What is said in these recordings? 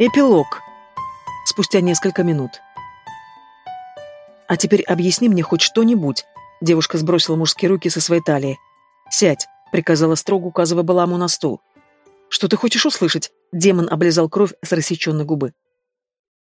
Эпилог. Спустя несколько минут. «А теперь объясни мне хоть что-нибудь», — девушка сбросила мужские руки со своей талии. «Сядь», — приказала строго, указывая Баламу на стул. «Что ты хочешь услышать?» — демон облизал кровь с рассеченной губы.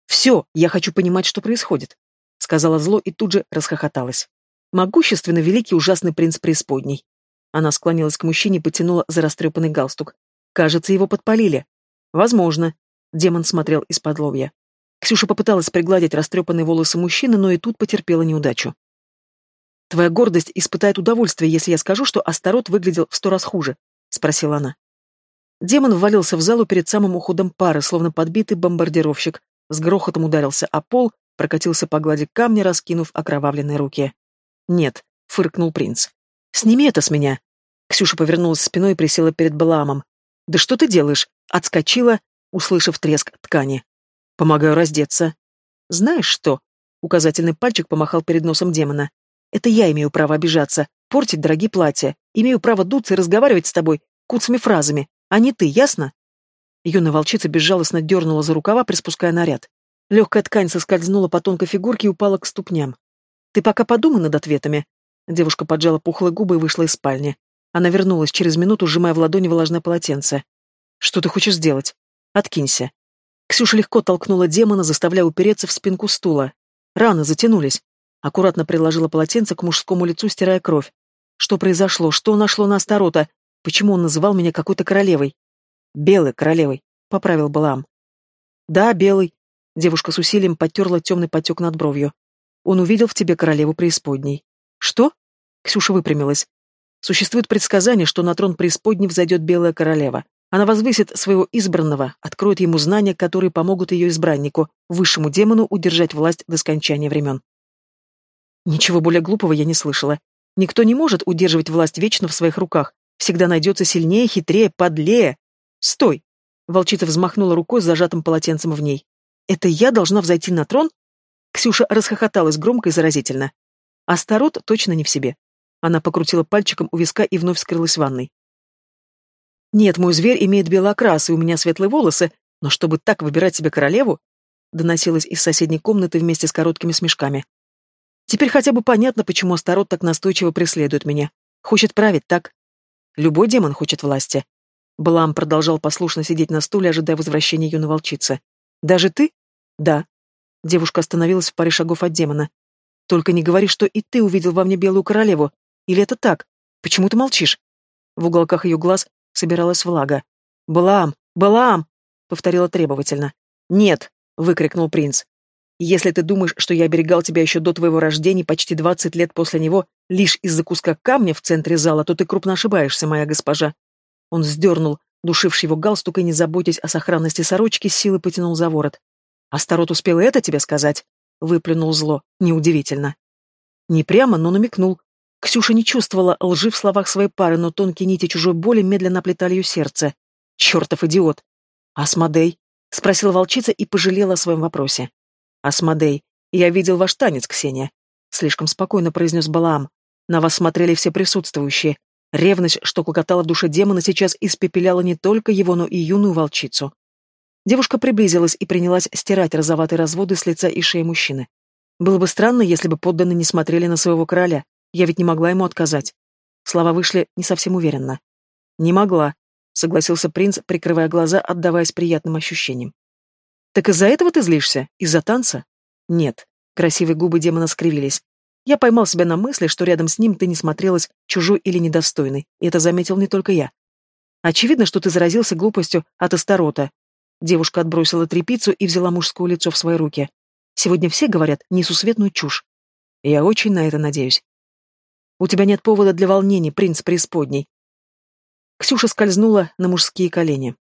«Все, я хочу понимать, что происходит», — сказала зло и тут же расхохоталась. «Могущественно великий ужасный принц преисподней». Она склонилась к мужчине и потянула за растрепанный галстук. «Кажется, его подпалили». «Возможно», Демон смотрел из-под лобья. Ксюша попыталась пригладить растрепанные волосы мужчины, но и тут потерпела неудачу. «Твоя гордость испытает удовольствие, если я скажу, что Астарот выглядел в сто раз хуже», — спросила она. Демон ввалился в залу перед самым уходом пары, словно подбитый бомбардировщик, с грохотом ударился о пол, прокатился по глади камня, раскинув окровавленные руки. «Нет», — фыркнул принц. «Сними это с меня!» Ксюша повернулась спиной и присела перед Балаамом. «Да что ты делаешь?» Отскочила, услышав треск ткани. «Помогаю раздеться». «Знаешь что?» Указательный пальчик помахал перед носом демона. «Это я имею право обижаться, портить дорогие платья, имею право дуться и разговаривать с тобой куцами фразами, а не ты, ясно?» Юная волчица безжалостно дернула за рукава, приспуская наряд. Легкая ткань соскользнула по тонкой фигурке и упала к ступням. «Ты пока подумай над ответами». Девушка поджала пухлые губы и вышла из спальни. Она вернулась через минуту, сжимая в ладони влажное полотенце. «Что ты хочешь сделать?» Откинься. Ксюша легко толкнула демона, заставляя упереться в спинку стула. Раны затянулись. Аккуратно приложила полотенце к мужскому лицу, стирая кровь. Что произошло? Что нашло на Астарота? Почему он называл меня какой-то королевой? Белой королевой, поправил Балам. Да, белый. Девушка с усилием потерла темный потек над бровью. Он увидел в тебе королеву преисподней. Что? Ксюша выпрямилась. Существует предсказание, что на трон преисподней взойдет белая королева. Она возвысит своего избранного, откроет ему знания, которые помогут ее избраннику, высшему демону, удержать власть до скончания времен. Ничего более глупого я не слышала. Никто не может удерживать власть вечно в своих руках. Всегда найдется сильнее, хитрее, подлее. Стой! Волчица взмахнула рукой с зажатым полотенцем в ней. Это я должна взойти на трон? Ксюша расхохоталась громко и заразительно. Астарот точно не в себе. Она покрутила пальчиком у виска и вновь скрылась в ванной. Нет, мой зверь имеет белый окрас, и у меня светлые волосы, но чтобы так выбирать себе королеву, доносилось из соседней комнаты вместе с короткими смешками. Теперь хотя бы понятно, почему Астарот так настойчиво преследует меня. Хочет править, так? Любой демон хочет власти. Блам продолжал послушно сидеть на стуле, ожидая возвращения юной волчицы. «Даже ты?» «Да». Девушка остановилась в паре шагов от демона. «Только не говори, что и ты увидел во мне белую королеву. Или это так? Почему ты молчишь?» В уголках ее глаз собиралась влага. «Балаам! Балаам!» — повторила требовательно. «Нет!» — выкрикнул принц. «Если ты думаешь, что я оберегал тебя еще до твоего рождения, почти двадцать лет после него, лишь из-за куска камня в центре зала, то ты крупно ошибаешься, моя госпожа». Он сдернул, душивший его галстук и, не заботясь о сохранности сорочки, силы потянул за ворот. «Астарот успел это тебе сказать?» — выплюнул зло. «Неудивительно». Не прямо, но намекнул, Ксюша не чувствовала лжи в словах своей пары, но тонкие нити чужой боли медленно оплетали ее сердце. Чертов идиот! «Асмодей?» — спросила волчица и пожалела о своем вопросе. «Асмодей, я видел ваш танец, Ксения», — слишком спокойно произнес Балаам. «На вас смотрели все присутствующие. Ревность, что клокотала в душе демона, сейчас испепеляла не только его, но и юную волчицу». Девушка приблизилась и принялась стирать розоватые разводы с лица и шеи мужчины. Было бы странно, если бы подданные не смотрели на своего короля, я ведь не могла ему отказать. Слова вышли не совсем уверенно. «Не могла», — согласился принц, прикрывая глаза, отдаваясь приятным ощущениям. «Так из-за этого ты злишься? Из-за танца?» «Нет». Красивые губы демона скривились. Я поймал себя на мысли, что рядом с ним ты не смотрелась чужой или недостойной, и это заметил не только я. Очевидно, что ты заразился глупостью от Астарота. Девушка отбросила трепицу и взяла мужское лицо в свои руки. Сегодня все говорят несусветную чушь. Я очень на это надеюсь. У тебя нет повода для волнений, принц преисподней. Ксюша скользнула на мужские колени.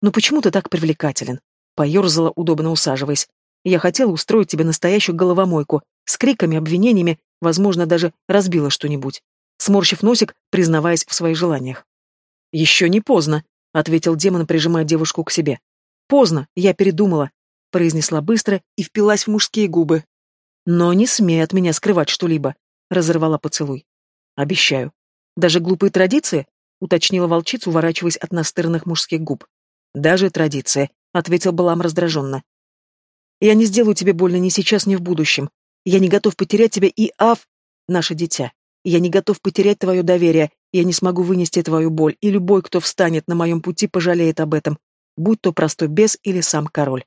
«Ну почему ты так привлекателен?» Поерзала, удобно усаживаясь. «Я хотела устроить тебе настоящую головомойку, с криками, обвинениями, возможно, даже разбила что-нибудь». Сморщив носик, признаваясь в своих желаниях. «Еще не поздно», — ответил демон, прижимая девушку к себе. «Поздно, я передумала», — произнесла быстро и впилась в мужские губы. «Но не смей от меня скрывать что-либо разорвала поцелуй. Обещаю. Даже глупые традиции? Уточнила волчица, уворачиваясь от настырных мужских губ. Даже традиция. — ответил Балам раздраженно. «Я не сделаю тебе больно ни сейчас, ни в будущем. Я не готов потерять тебя и Ав, наше дитя. Я не готов потерять твое доверие, я не смогу вынести твою боль, и любой, кто встанет на моем пути, пожалеет об этом, будь то простой бес или сам король.